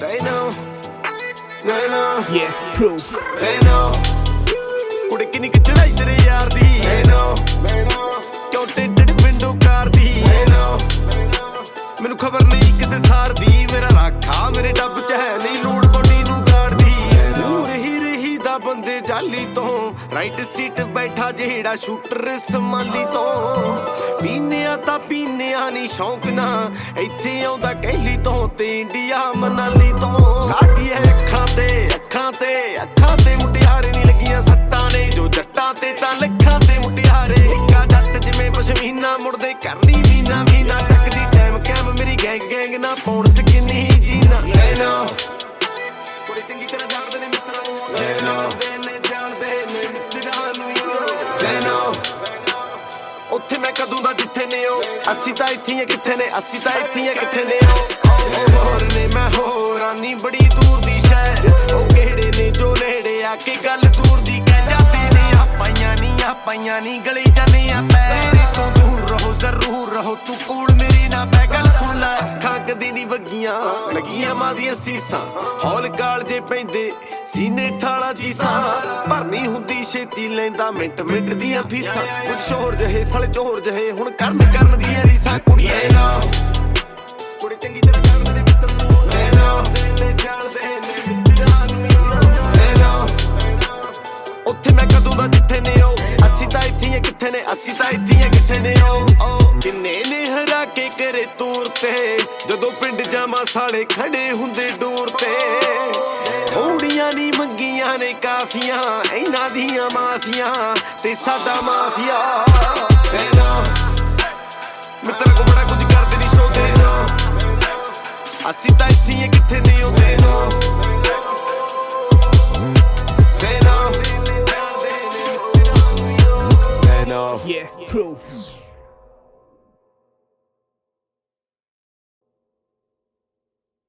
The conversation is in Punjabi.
They know, they know, Yeah, proof. they know. ਕੁੜੇ ਕਿੰਨੀ ਕਿ ਚੜਾਈ ਤੇਰੇ ਯਾਰ ਦੀ they know, they know. ਕਿਉਂ ਟਿੰਟਡ ਵਿੰਡੋ ਕਾਰ ਦੀ they know, ਮੈਨੂੰ ਖਬਰ ਨਹੀਂ ਕਿਸੇ ਸਾਰ ਦੀ ਮੇਰਾ ਰਾਖਾ ਮੇਰੇ ਡੱਬ ਚ ਹੈ ਨਹੀਂ। ਲੋੜ ਬੋਡੀ ਨੂੰ ਗਾੜਦੀ। ਦੂਰ ਹੀ ਰਹੀ ਦਾ ਬੰਦੇ ਜਾਲੀ ਤੋਂ। ਰਾਈਟ ਸੀਟ ਬੈਠਾ ਜਿਹੜਾ ਸ਼ੂਟਰ ਸਮਾਲੀ ਤੋਂ। ਪੀਨਿਆ ਤਾਂ ਪੀਨਿਆ ਨਹੀਂ ਸ਼ੌਂਕ ਨਾ, ਇੱਥੇ ਆਉਂਦਾ ਕਹਿਲੀ ਤੋਂ ਤੇ ਇੰਡੀਆ ਮਨਾਲੀ ਤੋਂ। ਸਾਡੀ ਅੱਖਾਂ ਤੇ ਅੱਖਾਂ ਤੇ ਅੱਖਾਂ ਤੇ ਮੁਟਿਆਰੇ ਨਹੀਂ ਲੱਗੀਆਂ ਸੱਟਾਂ ਨੇ, ਜੋ ਜੱਟਾਂ ਤੇ ਤਾਂ ਲੱਖਾਂ ਤੇ ਮੁਟਿਆਰੇ। ਇੱਕਾ ਜੱਟ ਜਿਵੇਂ ਪਸ਼ਮੀਨਾ ਮੁੜਦੇ, ਕਰਨੀ ਮੀਨਾ ਮੀਨਾ ਚੱਕਦੀ ਟਾਈਮ ਕੈਮ, ਮੇਰੀ ਗੈਂਗ ਗੈਂਗ ਨਾ ਪਾਉਣ ਸਕਿਨੀ ਨਾ ਉੱਥੇ ਮੈਂ ਕਦੋਂ ਦਾ ਜਿੱਥੇ ਨੇ ਉਹ ਅਸੀਂ ਤਾਂ ਇੱਥੇ ਕਿੱਥੇ ਨੇ? ਅਸੀਂ ਤਾਂ ਇੱਥੇ ਕਿੱਥੇ ਨੇ ਉਹ ਹੋਰ ਨੇ, ਮੈਂ ਹੋਰਾਂ ਨਹੀਂ ਬੜੀ ਦੂਰ ਦੀ ਸ਼ਹਿਰ। ਉਹ ਕਿਹੜੇ ਨੇ, ਜੋ ਨੇੜੇ ਆ, ਕੇ ਗੱਲ ਦੂਰ ਦੀ ਕਹਿ ਜਾਂਦੇ ਨੇ? ਆਪਾਈਆਂ ਨਹੀਂ ਆਪਾਈਆਂ ਨਹੀਂ ਗਲੀ ਜਾਂਦੇ ਆ, ਪੈਰੇ ਤੋਂ ਦੂਰ ਰਹੋ, ਜ਼ਰੂਰ ਰਹੋ। ਤੂੰ ਕੋਲ ਮੇਰੀ ਨਾ ਬੈ ਗੱਲ ਸੁਣ ਲੈ। ਅੱਖਾਂ ਕਦੀ ਨਹੀਂ ਵੱਗੀਆਂ, ਲੱਗੀਆਂ ਮਾਂ ਦੀਆਂ ਸੀਸਾਂ। ਹੌਲ ਗਾਲ ਜੇ ਪੈਂਦੇ ਸੀਨੇ ਠਾਲਾ ਚੀਸਾਂ ਭਰਨੀ ਹੁੰਦੀ ਛੇਤੀ ਲੈਂਦਾ ਮਿੰਟ ਮਿੰਟ ਦੀਆਂ ਫੀਸਾਂ। ਕੁਝ ਸ਼ੋਰ ਜਹੇ, ਸਲ ਚੋਰ ਜਹੇ, ਹੁਣ ਕਰਨ ਕਰਨ ਦੀਆਂ ਰੀਸਾਂ। ਕੁੜੀਏ ਨਾ। ਕੁੜੀ ਚੰਗੀ ਤਰ੍ਹਾਂ ਜਾਣਦੇ ਨੇ ਮਿੱਤਰ ਨੂੰ। ਲੈ ਨਾ। ਨੇ ਜਾਣਦੇ ਨੇ ਮਿੱਤਰਾਂ ਨੂੰ ਲੈ ਨਾ। ਉੱਥੇ ਮੈਂ ਕਦੋਂ ਦਾ ਜਿੱਥੇ ਨੇ ਉਹ। ਅਸੀਂ ਤਾਂ ਇੱਥੇ ਹੀ ਕਿੱਥੇ ਨੇ? ਅਸੀਂ ਤਾਂ ਇੱਥੇ ਹੀ ਕਿੱਥੇ ਨੇ ਉਹ? ਉਹ ਕਿੰਨੇ ਨੇ ਹਰਾ ਕੇ ਕਰੇ ਤੂਰ ਤੇ। ਜਦੋਂ ਪਿੰਡ ਜਾਵਾਂ, ਸਾਲੇ ਖੜੇ ਹੁੰਦੇ ਡੋਰ ਨੇ ਕਾਫੀਆਂ ਇਹਨਾਂ ਦੀਆਂ ਮਾਫੀਆਂ ਤੇ ਸਾਡਾ ਮਾਫੀਆ। ਤੇ ਨਾ ਮਿੱਤਰ ਕੋ ਬੜਾ ਕੁਝ ਕਰਦੇ ਨਹੀਂ ਸ਼ੋਦੇ ਨਾ ਅਸੀਂ ਤਾਂ ਇੱਥੇ ਹੀ ਕਿੱਥੇ ਨੇ ਉਹ ਨਾ Yeah, proof.